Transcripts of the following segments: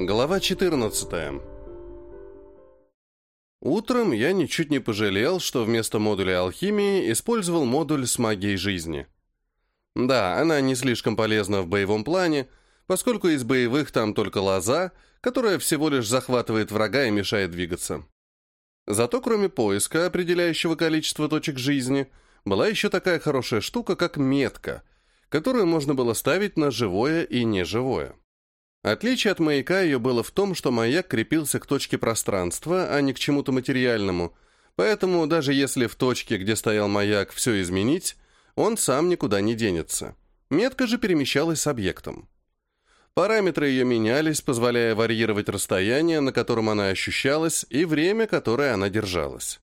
Глава 14. Утром я ничуть не пожалел, что вместо модуля алхимии использовал модуль с магией жизни. Да, она не слишком полезна в боевом плане, поскольку из боевых там только лоза, которая всего лишь захватывает врага и мешает двигаться. Зато кроме поиска, определяющего количество точек жизни, была еще такая хорошая штука, как метка, которую можно было ставить на живое и неживое. Отличие от маяка ее было в том, что маяк крепился к точке пространства, а не к чему-то материальному, поэтому даже если в точке, где стоял маяк, все изменить, он сам никуда не денется. Метка же перемещалась с объектом. Параметры ее менялись, позволяя варьировать расстояние, на котором она ощущалась, и время, которое она держалась.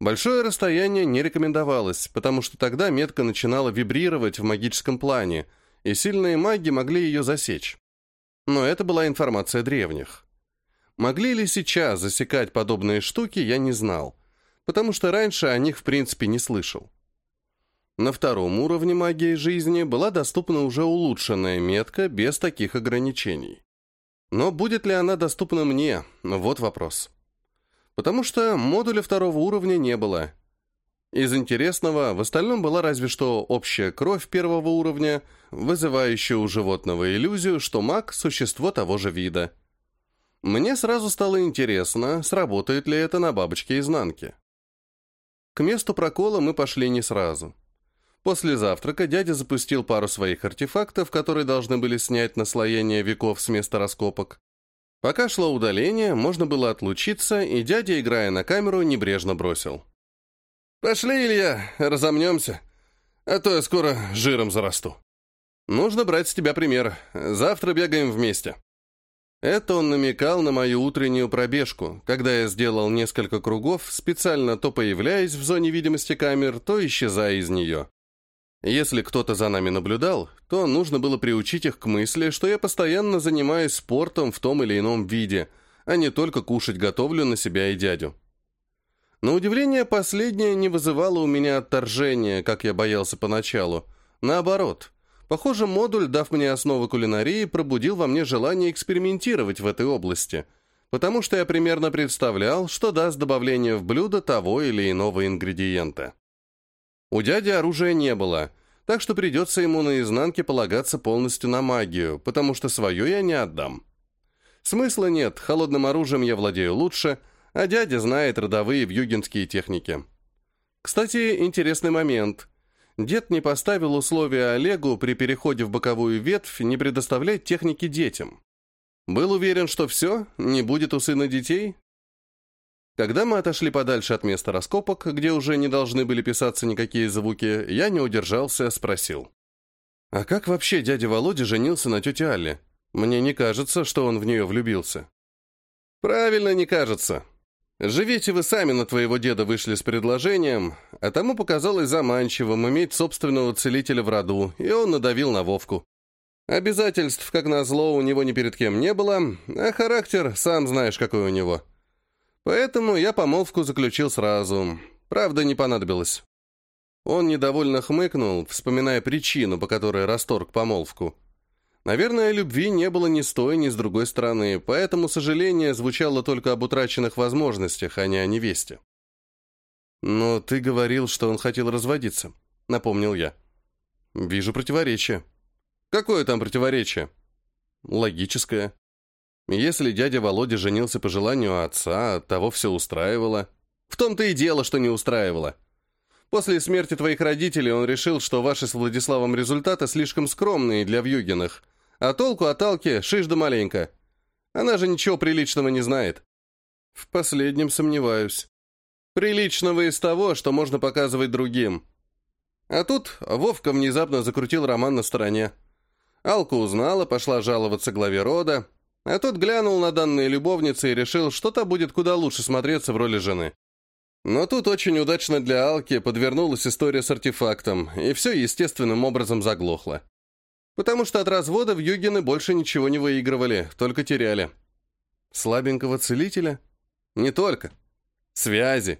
Большое расстояние не рекомендовалось, потому что тогда метка начинала вибрировать в магическом плане, и сильные маги могли ее засечь. Но это была информация древних. Могли ли сейчас засекать подобные штуки, я не знал, потому что раньше о них в принципе не слышал. На втором уровне магии жизни была доступна уже улучшенная метка без таких ограничений. Но будет ли она доступна мне? Вот вопрос. Потому что модуля второго уровня не было. Из интересного в остальном была разве что общая кровь первого уровня, вызывающая у животного иллюзию, что маг – существо того же вида. Мне сразу стало интересно, сработает ли это на бабочке изнанки. К месту прокола мы пошли не сразу. После завтрака дядя запустил пару своих артефактов, которые должны были снять наслоение веков с места раскопок. Пока шло удаление, можно было отлучиться, и дядя, играя на камеру, небрежно бросил. «Пошли, Илья, разомнемся, а то я скоро жиром зарасту. Нужно брать с тебя пример. Завтра бегаем вместе». Это он намекал на мою утреннюю пробежку, когда я сделал несколько кругов, специально то появляясь в зоне видимости камер, то исчезая из нее. Если кто-то за нами наблюдал, то нужно было приучить их к мысли, что я постоянно занимаюсь спортом в том или ином виде, а не только кушать готовлю на себя и дядю. На удивление, последнее не вызывало у меня отторжения, как я боялся поначалу. Наоборот, похоже, модуль, дав мне основы кулинарии, пробудил во мне желание экспериментировать в этой области, потому что я примерно представлял, что даст добавление в блюдо того или иного ингредиента. У дяди оружия не было, так что придется ему наизнанке полагаться полностью на магию, потому что свое я не отдам. Смысла нет, холодным оружием я владею лучше — а дядя знает родовые вьюгинские техники. Кстати, интересный момент. Дед не поставил условия Олегу при переходе в боковую ветвь не предоставлять техники детям. Был уверен, что все, не будет у сына детей? Когда мы отошли подальше от места раскопок, где уже не должны были писаться никакие звуки, я не удержался, спросил. «А как вообще дядя Володя женился на тете Алле? Мне не кажется, что он в нее влюбился». «Правильно не кажется. Живите вы сами на твоего деда вышли с предложением, а тому показалось заманчивым иметь собственного целителя в роду, и он надавил на Вовку. Обязательств, как назло, у него ни перед кем не было, а характер, сам знаешь, какой у него. Поэтому я помолвку заключил сразу. Правда, не понадобилось. Он недовольно хмыкнул, вспоминая причину, по которой расторг помолвку. Наверное, любви не было ни с той, ни с другой стороны, поэтому сожаление звучало только об утраченных возможностях, а не о невесте. «Но ты говорил, что он хотел разводиться», — напомнил я. «Вижу противоречие». «Какое там противоречие?» «Логическое. Если дядя Володя женился по желанию отца, того все устраивало». «В том-то и дело, что не устраивало. После смерти твоих родителей он решил, что ваши с Владиславом результаты слишком скромные для Вьюгиных, а толку от Алки шиш маленько. Она же ничего приличного не знает. В последнем сомневаюсь. Приличного из того, что можно показывать другим. А тут Вовка внезапно закрутил роман на стороне. Алка узнала, пошла жаловаться главе рода, а тот глянул на данные любовницы и решил, что та будет куда лучше смотреться в роли жены. Но тут очень удачно для Алки подвернулась история с артефактом, и все естественным образом заглохло. Потому что от развода в Югины больше ничего не выигрывали, только теряли. Слабенького целителя? Не только. Связи.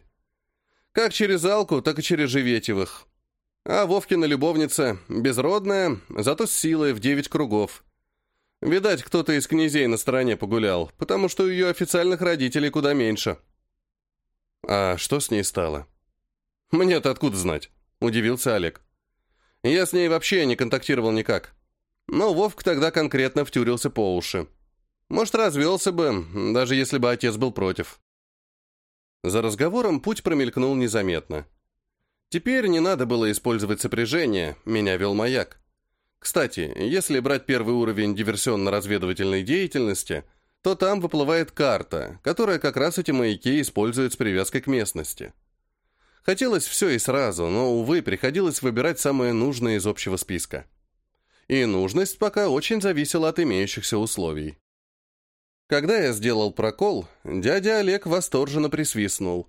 Как через Алку, так и через Живетевых. А Вовкина любовница безродная, зато с силой в девять кругов. Видать, кто-то из князей на стороне погулял, потому что ее официальных родителей куда меньше. А что с ней стало? Мне-то откуда знать? Удивился Олег. Я с ней вообще не контактировал никак. Но Вовк тогда конкретно втюрился по уши. Может, развелся бы, даже если бы отец был против. За разговором путь промелькнул незаметно. Теперь не надо было использовать сопряжение, меня вел маяк. Кстати, если брать первый уровень диверсионно-разведывательной деятельности, то там выплывает карта, которая как раз эти маяки использует с привязкой к местности. Хотелось все и сразу, но, увы, приходилось выбирать самое нужное из общего списка. И нужность пока очень зависела от имеющихся условий. Когда я сделал прокол, дядя Олег восторженно присвистнул.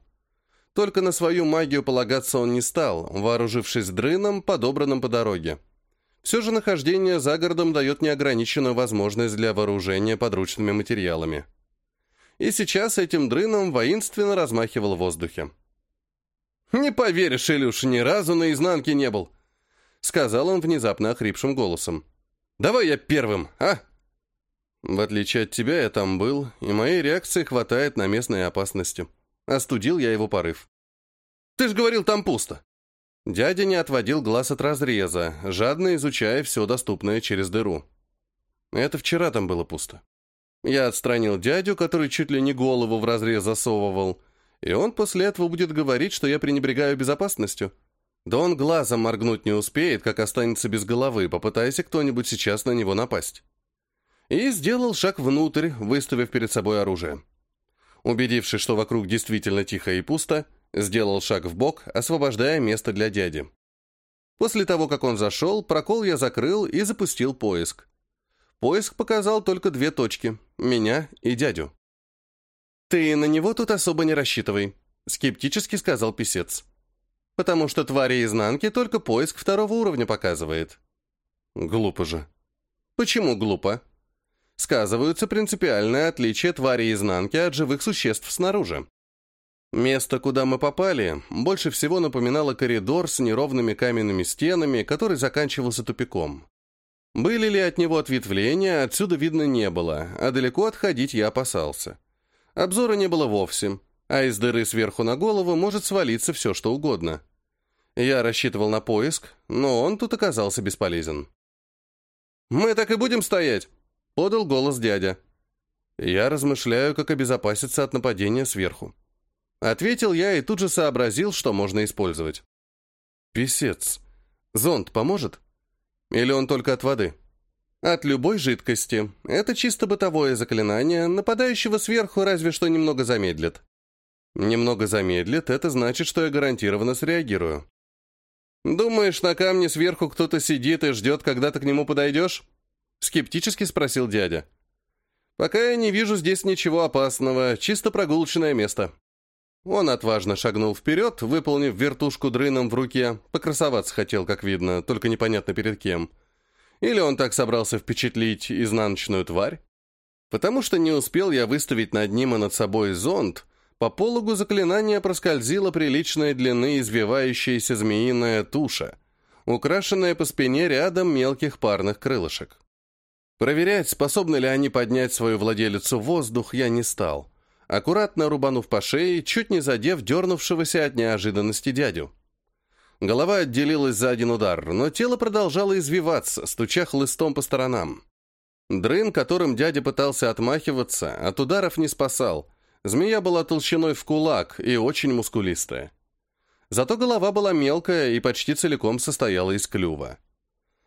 Только на свою магию полагаться он не стал, вооружившись дрыном, подобранным по дороге. Все же нахождение за городом дает неограниченную возможность для вооружения подручными материалами. И сейчас этим дрыном воинственно размахивал в воздухе. «Не поверишь, Илюш, ни разу на изнанке не был!» Сказал он внезапно охрипшим голосом. «Давай я первым, а?» В отличие от тебя, я там был, и моей реакции хватает на местные опасности. Остудил я его порыв. «Ты ж говорил, там пусто!» Дядя не отводил глаз от разреза, жадно изучая все доступное через дыру. Это вчера там было пусто. Я отстранил дядю, который чуть ли не голову в разрез засовывал, и он после этого будет говорить, что я пренебрегаю безопасностью. Да он глазом моргнуть не успеет, как останется без головы, попытаясь кто-нибудь сейчас на него напасть. И сделал шаг внутрь, выставив перед собой оружие. Убедившись, что вокруг действительно тихо и пусто, Сделал шаг в бок, освобождая место для дяди. После того, как он зашел, прокол я закрыл и запустил поиск. Поиск показал только две точки — меня и дядю. «Ты на него тут особо не рассчитывай», — скептически сказал писец. «Потому что твари изнанки только поиск второго уровня показывает». «Глупо же». «Почему глупо?» Сказываются принципиальные отличия твари изнанки от живых существ снаружи. Место, куда мы попали, больше всего напоминало коридор с неровными каменными стенами, который заканчивался тупиком. Были ли от него ответвления, отсюда видно не было, а далеко отходить я опасался. Обзора не было вовсе, а из дыры сверху на голову может свалиться все, что угодно. Я рассчитывал на поиск, но он тут оказался бесполезен. «Мы так и будем стоять!» — подал голос дядя. Я размышляю, как обезопаситься от нападения сверху. Ответил я и тут же сообразил, что можно использовать. Песец. Зонт поможет? Или он только от воды? От любой жидкости. Это чисто бытовое заклинание, нападающего сверху разве что немного замедлит. Немного замедлит, это значит, что я гарантированно среагирую. «Думаешь, на камне сверху кто-то сидит и ждет, когда ты к нему подойдешь?» Скептически спросил дядя. «Пока я не вижу здесь ничего опасного, чисто прогулочное место». Он отважно шагнул вперед, выполнив вертушку дрыном в руке. Покрасоваться хотел, как видно, только непонятно перед кем. Или он так собрался впечатлить изнаночную тварь? Потому что не успел я выставить над ним и над собой зонт, по пологу заклинания проскользила приличной длины извивающаяся змеиная туша, украшенная по спине рядом мелких парных крылышек. Проверять, способны ли они поднять свою владелицу в воздух, я не стал аккуратно рубанув по шее, чуть не задев дернувшегося от неожиданности дядю. Голова отделилась за один удар, но тело продолжало извиваться, стуча хлыстом по сторонам. Дрын, которым дядя пытался отмахиваться, от ударов не спасал. Змея была толщиной в кулак и очень мускулистая. Зато голова была мелкая и почти целиком состояла из клюва.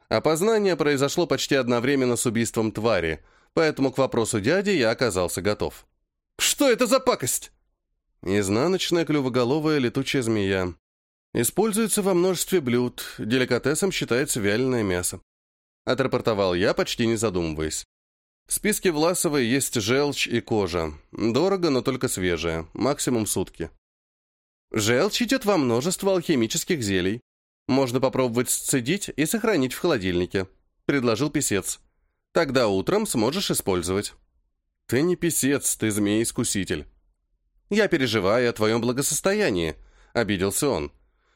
Опознание произошло почти одновременно с убийством твари, поэтому к вопросу дяди я оказался готов. Что это за пакость?» Изнаночная клювоголовая летучая змея. Используется во множестве блюд. Деликатесом считается вяленое мясо. Отрапортовал я, почти не задумываясь. В списке Власовой есть желчь и кожа. Дорого, но только свежая. Максимум сутки. Желчь идет во множество алхимических зелий. Можно попробовать сцедить и сохранить в холодильнике. Предложил писец. Тогда утром сможешь использовать. «Ты не писец, ты змей-искуситель». «Я переживаю о твоем благосостоянии», — обиделся он.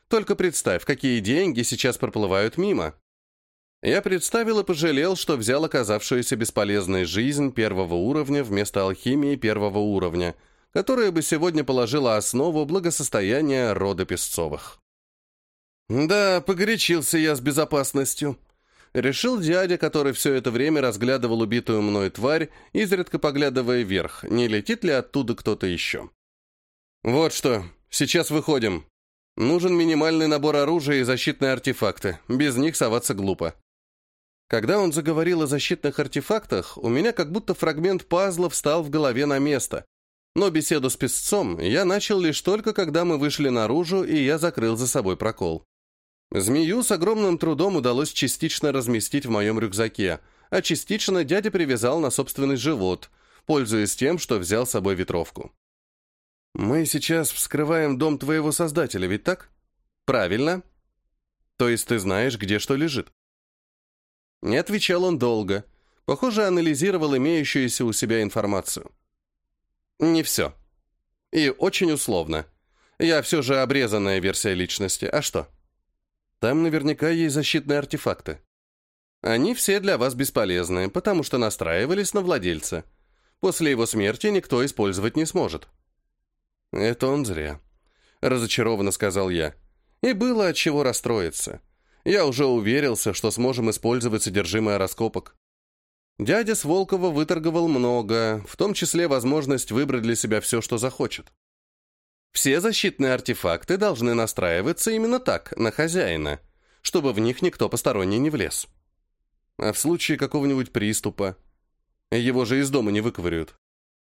«Только представь, какие деньги сейчас проплывают мимо». Я представил и пожалел, что взял оказавшуюся бесполезной жизнь первого уровня вместо алхимии первого уровня, которая бы сегодня положила основу благосостояния рода Песцовых. Да, погорячился я с безопасностью. Решил дядя, который все это время разглядывал убитую мной тварь, изредка поглядывая вверх, не летит ли оттуда кто-то еще. «Вот что, сейчас выходим. Нужен минимальный набор оружия и защитные артефакты. Без них соваться глупо». Когда он заговорил о защитных артефактах, у меня как будто фрагмент пазла встал в голове на место. Но беседу с песцом я начал лишь только, когда мы вышли наружу, и я закрыл за собой прокол. Змею с огромным трудом удалось частично разместить в моем рюкзаке, а частично дядя привязал на собственный живот, пользуясь тем, что взял с собой ветровку. «Мы сейчас вскрываем дом твоего создателя, ведь так?» «Правильно. То есть ты знаешь, где что лежит?» Не отвечал он долго. Похоже, анализировал имеющуюся у себя информацию. Не все. И очень условно. Я все же обрезанная версия личности. А что? Там наверняка есть защитные артефакты. Они все для вас бесполезны, потому что настраивались на владельца. После его смерти никто использовать не сможет. Это он зря. Разочарованно сказал я. И было от чего расстроиться. Я уже уверился, что сможем использовать содержимое раскопок. Дядя с Волкова выторговал много, в том числе возможность выбрать для себя все, что захочет. Все защитные артефакты должны настраиваться именно так, на хозяина, чтобы в них никто посторонний не влез. А в случае какого-нибудь приступа? Его же из дома не выковыряют.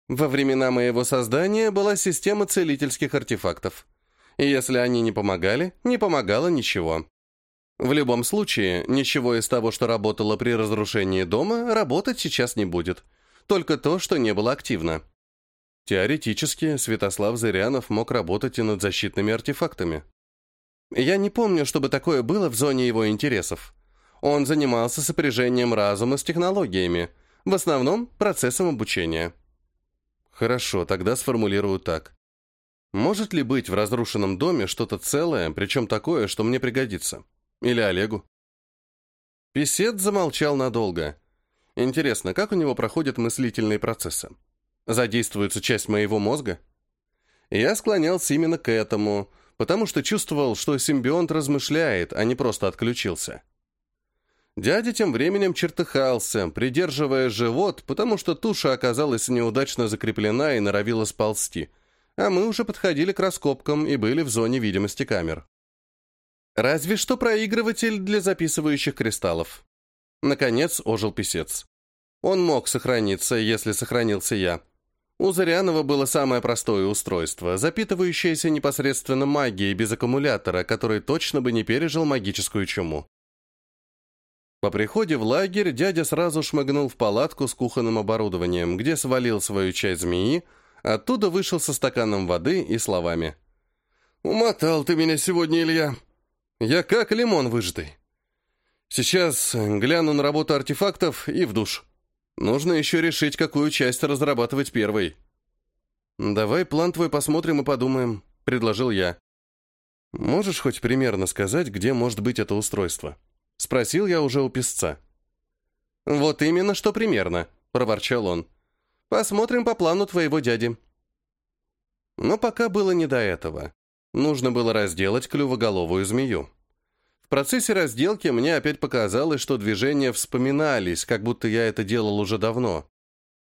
Во времена моего создания была система целительских артефактов. И если они не помогали, не помогало ничего. В любом случае, ничего из того, что работало при разрушении дома, работать сейчас не будет. Только то, что не было активно. Теоретически, Святослав Зырянов мог работать и над защитными артефактами. Я не помню, чтобы такое было в зоне его интересов. Он занимался сопряжением разума с технологиями, в основном процессом обучения. Хорошо, тогда сформулирую так. Может ли быть в разрушенном доме что-то целое, причем такое, что мне пригодится? Или Олегу? Песет замолчал надолго. Интересно, как у него проходят мыслительные процессы? Задействуется часть моего мозга? Я склонялся именно к этому, потому что чувствовал, что симбионт размышляет, а не просто отключился. Дядя тем временем чертыхался, придерживая живот, потому что туша оказалась неудачно закреплена и норовила сползти, а мы уже подходили к раскопкам и были в зоне видимости камер. Разве что проигрыватель для записывающих кристаллов. Наконец ожил писец. Он мог сохраниться, если сохранился я. У Зарянова было самое простое устройство, запитывающееся непосредственно магией без аккумулятора, который точно бы не пережил магическую чуму. По приходе в лагерь дядя сразу шмыгнул в палатку с кухонным оборудованием, где свалил свою часть змеи, оттуда вышел со стаканом воды и словами. «Умотал ты меня сегодня, Илья!» Я как лимон выжатый. Сейчас гляну на работу артефактов и в душ. Нужно еще решить, какую часть разрабатывать первой. «Давай план твой посмотрим и подумаем», — предложил я. «Можешь хоть примерно сказать, где может быть это устройство?» Спросил я уже у песца. «Вот именно, что примерно», — проворчал он. «Посмотрим по плану твоего дяди». Но пока было не до этого. Нужно было разделать клювоголовую змею. В процессе разделки мне опять показалось, что движения вспоминались, как будто я это делал уже давно.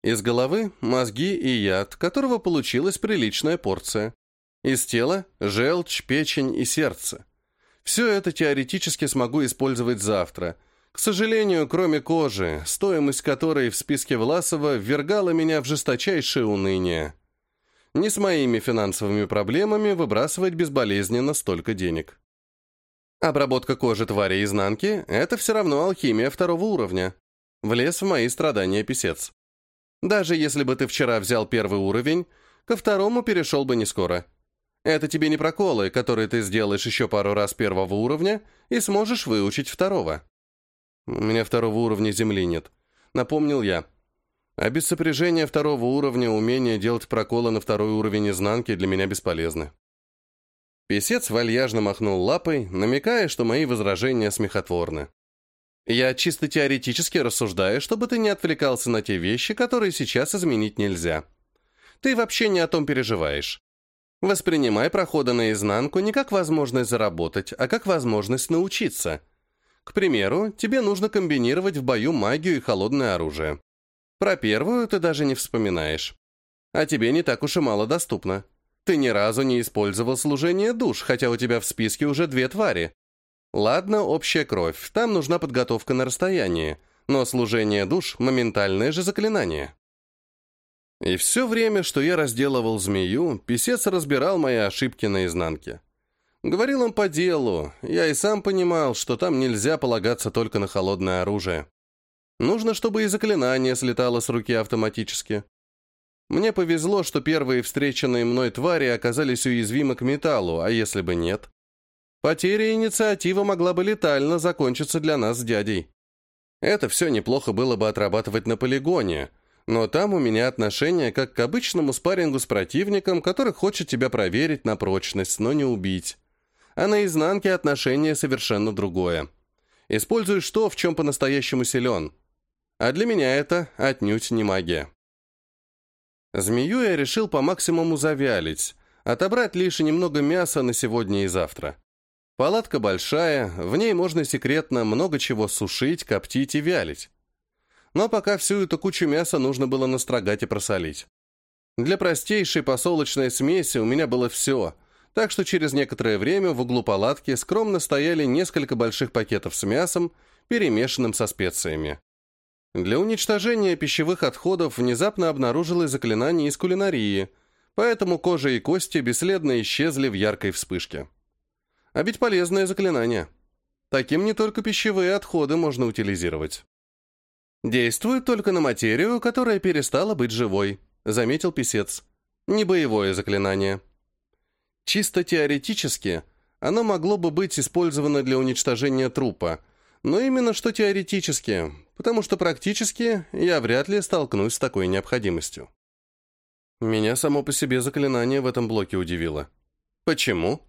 Из головы – мозги и яд, которого получилась приличная порция. Из тела – желчь, печень и сердце. Все это теоретически смогу использовать завтра. К сожалению, кроме кожи, стоимость которой в списке Власова ввергала меня в жесточайшее уныние. Не с моими финансовыми проблемами выбрасывать безболезненно столько денег. Обработка кожи твари изнанки – это все равно алхимия второго уровня. Влез в мои страдания писец. Даже если бы ты вчера взял первый уровень, ко второму перешел бы не скоро. Это тебе не проколы, которые ты сделаешь еще пару раз первого уровня и сможешь выучить второго. У меня второго уровня земли нет. Напомнил я. А без сопряжения второго уровня умение делать проколы на второй уровень изнанки для меня бесполезны. Песец вальяжно махнул лапой, намекая, что мои возражения смехотворны. Я чисто теоретически рассуждаю, чтобы ты не отвлекался на те вещи, которые сейчас изменить нельзя. Ты вообще не о том переживаешь. Воспринимай проходы наизнанку не как возможность заработать, а как возможность научиться. К примеру, тебе нужно комбинировать в бою магию и холодное оружие. Про первую ты даже не вспоминаешь. А тебе не так уж и мало доступно. Ты ни разу не использовал служение душ, хотя у тебя в списке уже две твари. Ладно, общая кровь, там нужна подготовка на расстоянии, но служение душ — моментальное же заклинание. И все время, что я разделывал змею, писец разбирал мои ошибки наизнанке. Говорил он по делу, я и сам понимал, что там нельзя полагаться только на холодное оружие. Нужно, чтобы и заклинание слетало с руки автоматически. Мне повезло, что первые встреченные мной твари оказались уязвимы к металлу, а если бы нет? Потеря инициативы могла бы летально закончиться для нас с дядей. Это все неплохо было бы отрабатывать на полигоне, но там у меня отношение как к обычному спаррингу с противником, который хочет тебя проверить на прочность, но не убить. А на изнанке отношение совершенно другое. Используешь то, в чем по-настоящему силен. А для меня это отнюдь не магия. Змею я решил по максимуму завялить, отобрать лишь немного мяса на сегодня и завтра. Палатка большая, в ней можно секретно много чего сушить, коптить и вялить. Но пока всю эту кучу мяса нужно было настрогать и просолить. Для простейшей посолочной смеси у меня было все, так что через некоторое время в углу палатки скромно стояли несколько больших пакетов с мясом, перемешанным со специями. Для уничтожения пищевых отходов внезапно обнаружилось заклинание из кулинарии, поэтому кожа и кости бесследно исчезли в яркой вспышке. А ведь полезное заклинание. Таким не только пищевые отходы можно утилизировать. Действует только на материю, которая перестала быть живой, заметил писец. Не боевое заклинание. Чисто теоретически оно могло бы быть использовано для уничтожения трупа, но именно что теоретически, потому что практически я вряд ли столкнусь с такой необходимостью. Меня само по себе заклинание в этом блоке удивило. Почему?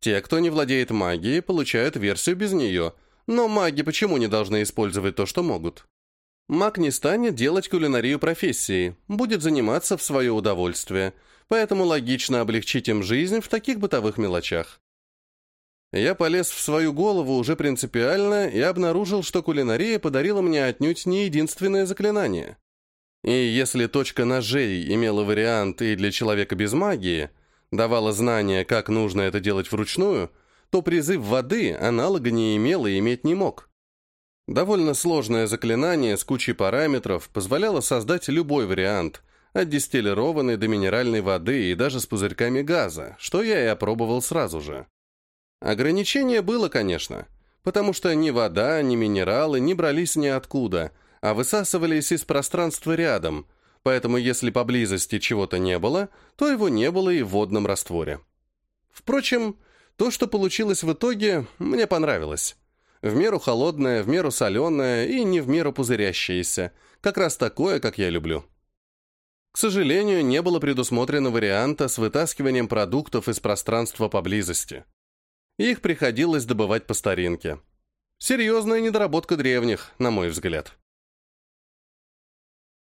Те, кто не владеет магией, получают версию без нее, но маги почему не должны использовать то, что могут? Маг не станет делать кулинарию профессией, будет заниматься в свое удовольствие, поэтому логично облегчить им жизнь в таких бытовых мелочах. Я полез в свою голову уже принципиально и обнаружил, что кулинария подарила мне отнюдь не единственное заклинание. И если точка ножей имела вариант и для человека без магии – давала знания, как нужно это делать вручную, то призыв воды аналога не имел и иметь не мог. Довольно сложное заклинание с кучей параметров позволяло создать любой вариант, от дистиллированной до минеральной воды и даже с пузырьками газа, что я и опробовал сразу же. Ограничение было, конечно, потому что ни вода, ни минералы не брались ниоткуда, а высасывались из пространства рядом, поэтому если поблизости чего-то не было, то его не было и в водном растворе. Впрочем, то, что получилось в итоге, мне понравилось. В меру холодное, в меру соленое и не в меру пузырящееся. Как раз такое, как я люблю. К сожалению, не было предусмотрено варианта с вытаскиванием продуктов из пространства поблизости. Их приходилось добывать по старинке. Серьезная недоработка древних, на мой взгляд.